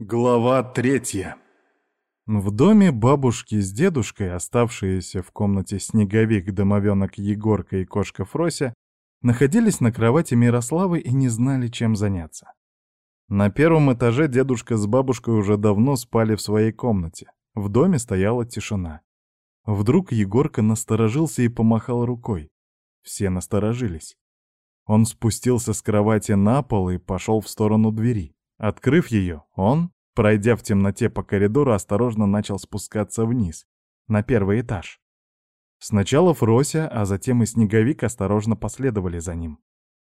Глава третья. В доме бабушки с дедушкой, оставшиеся в комнате снеговик, домовенок Егорка и кошка Фрося, находились на кровати Мирославы и не знали, чем заняться. На первом этаже дедушка с бабушкой уже давно спали в своей комнате. В доме стояла тишина. Вдруг Егорка насторожился и помахал рукой. Все насторожились. Он спустился с кровати на пол и пошел в сторону двери. Открыв ее, он, пройдя в темноте по коридору, осторожно начал спускаться вниз, на первый этаж. Сначала Фрося, а затем и Снеговик осторожно последовали за ним.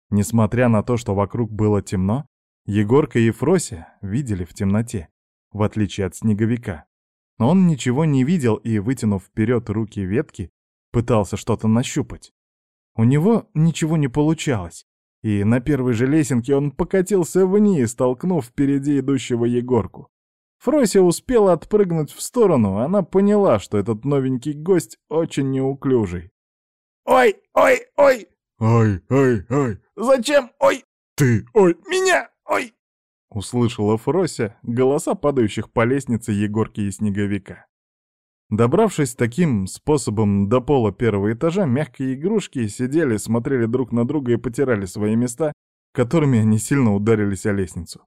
Несмотря на то, что вокруг было темно, Егорка и Фрося видели в темноте, в отличие от Снеговика. Но он ничего не видел и, вытянув вперед руки ветки, пытался что-то нащупать. У него ничего не получалось, и на первой же лесенке он покатился вниз, толкнув впереди идущего Егорку. Фрося успела отпрыгнуть в сторону, она поняла, что этот новенький гость очень неуклюжий. «Ой, ой, ой!» «Ой, ой, ой!» «Зачем? Ой!» «Ты, ой!» «Меня! Ой!» Услышала Фрося голоса падающих по лестнице Егорки и Снеговика. Добравшись таким способом до пола первого этажа, мягкие игрушки сидели, смотрели друг на друга и потирали свои места, которыми они сильно ударились о лестницу.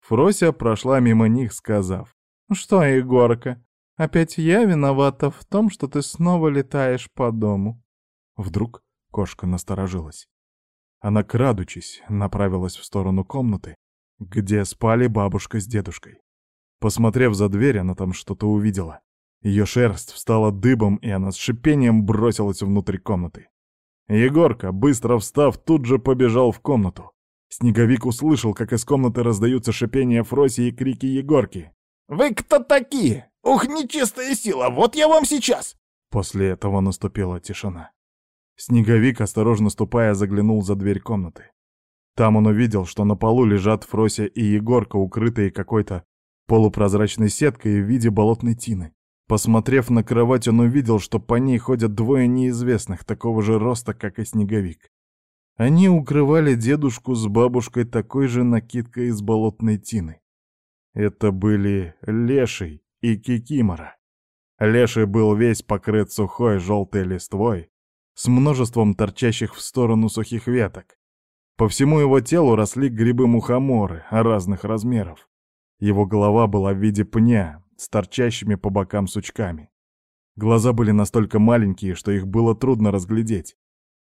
Фрося прошла мимо них, сказав, «Что, Егорка, опять я виновата в том, что ты снова летаешь по дому?» Вдруг кошка насторожилась. Она, крадучись, направилась в сторону комнаты, где спали бабушка с дедушкой. Посмотрев за дверь, она там что-то увидела. Ее шерсть встала дыбом, и она с шипением бросилась внутрь комнаты. Егорка, быстро встав, тут же побежал в комнату. Снеговик услышал, как из комнаты раздаются шипения Фроси и крики Егорки. «Вы кто такие? Ух, нечистая сила, вот я вам сейчас!» После этого наступила тишина. Снеговик, осторожно ступая, заглянул за дверь комнаты. Там он увидел, что на полу лежат Фрося и Егорка, укрытые какой-то полупрозрачной сеткой в виде болотной тины. Посмотрев на кровать, он увидел, что по ней ходят двое неизвестных, такого же роста, как и снеговик. Они укрывали дедушку с бабушкой такой же накидкой из болотной тины. Это были Леший и Кикимора. Леший был весь покрыт сухой желтой листвой, с множеством торчащих в сторону сухих веток. По всему его телу росли грибы-мухоморы разных размеров. Его голова была в виде пня, с торчащими по бокам сучками. Глаза были настолько маленькие, что их было трудно разглядеть.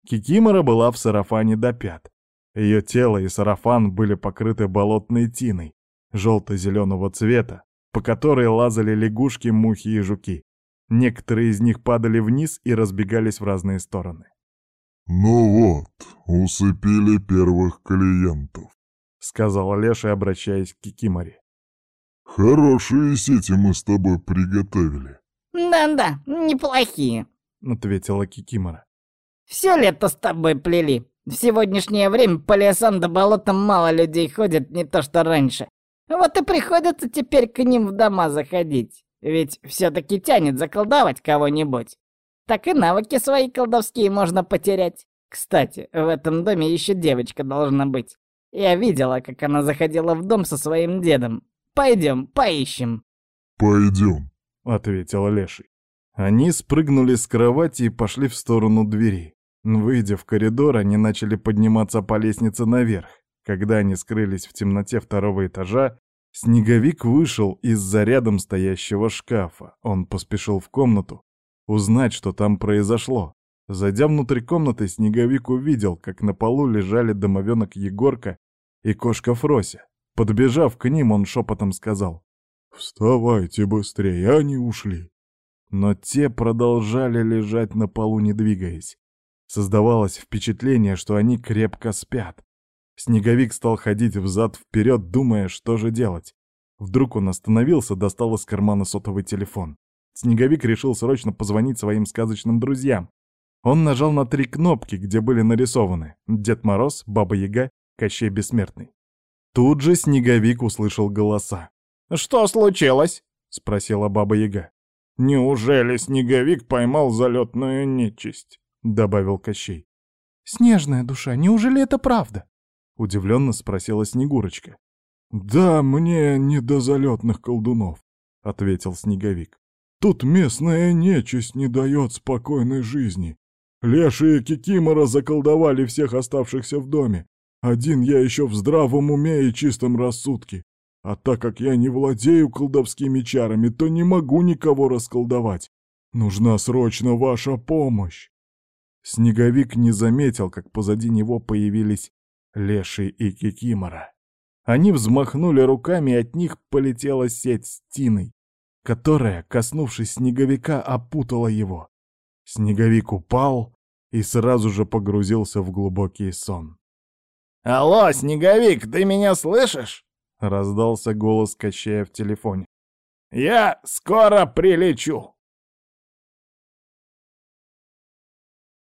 Кикимора была в сарафане до пят. Ее тело и сарафан были покрыты болотной тиной, желто-зеленого цвета, по которой лазали лягушки, мухи и жуки. Некоторые из них падали вниз и разбегались в разные стороны. «Ну вот, усыпили первых клиентов», — сказал Леша, обращаясь к Кикиморе. «Хорошие сети мы с тобой приготовили». «Да-да, неплохие», — ответила Кикимора. «Все лето с тобой плели. В сегодняшнее время по лесам да болотам мало людей ходят, не то что раньше. Вот и приходится теперь к ним в дома заходить. Ведь все-таки тянет заколдовать кого-нибудь. Так и навыки свои колдовские можно потерять. Кстати, в этом доме еще девочка должна быть. Я видела, как она заходила в дом со своим дедом. Пойдем, поищем». «Пойдем», — ответил Леший. Они спрыгнули с кровати и пошли в сторону двери. Выйдя в коридор, они начали подниматься по лестнице наверх. Когда они скрылись в темноте второго этажа, Снеговик вышел из-за рядом стоящего шкафа. Он поспешил в комнату, узнать, что там произошло. Зайдя внутрь комнаты, Снеговик увидел, как на полу лежали домовенок Егорка и кошка Фрося. Подбежав к ним, он шепотом сказал «Вставайте быстрее, они ушли». Но те продолжали лежать на полу, не двигаясь. Создавалось впечатление, что они крепко спят. Снеговик стал ходить взад-вперед, думая, что же делать. Вдруг он остановился, достал из кармана сотовый телефон. Снеговик решил срочно позвонить своим сказочным друзьям. Он нажал на три кнопки, где были нарисованы Дед Мороз, Баба Яга, Кощей Бессмертный. Тут же Снеговик услышал голоса. «Что случилось?» — спросила Баба Яга. «Неужели Снеговик поймал залетную нечисть?» — добавил Кощей. «Снежная душа, неужели это правда?» — удивленно спросила Снегурочка. «Да, мне не до залетных колдунов», — ответил Снеговик. «Тут местная нечисть не дает спокойной жизни. Леши и Кикимора заколдовали всех оставшихся в доме. Один я еще в здравом уме и чистом рассудке. А так как я не владею колдовскими чарами, то не могу никого расколдовать. Нужна срочно ваша помощь. Снеговик не заметил, как позади него появились Леший и Кикимора. Они взмахнули руками, и от них полетела сеть с тиной, которая, коснувшись снеговика, опутала его. Снеговик упал и сразу же погрузился в глубокий сон. «Алло, Снеговик, ты меня слышишь?» — раздался голос Кощея в телефоне. «Я скоро прилечу!»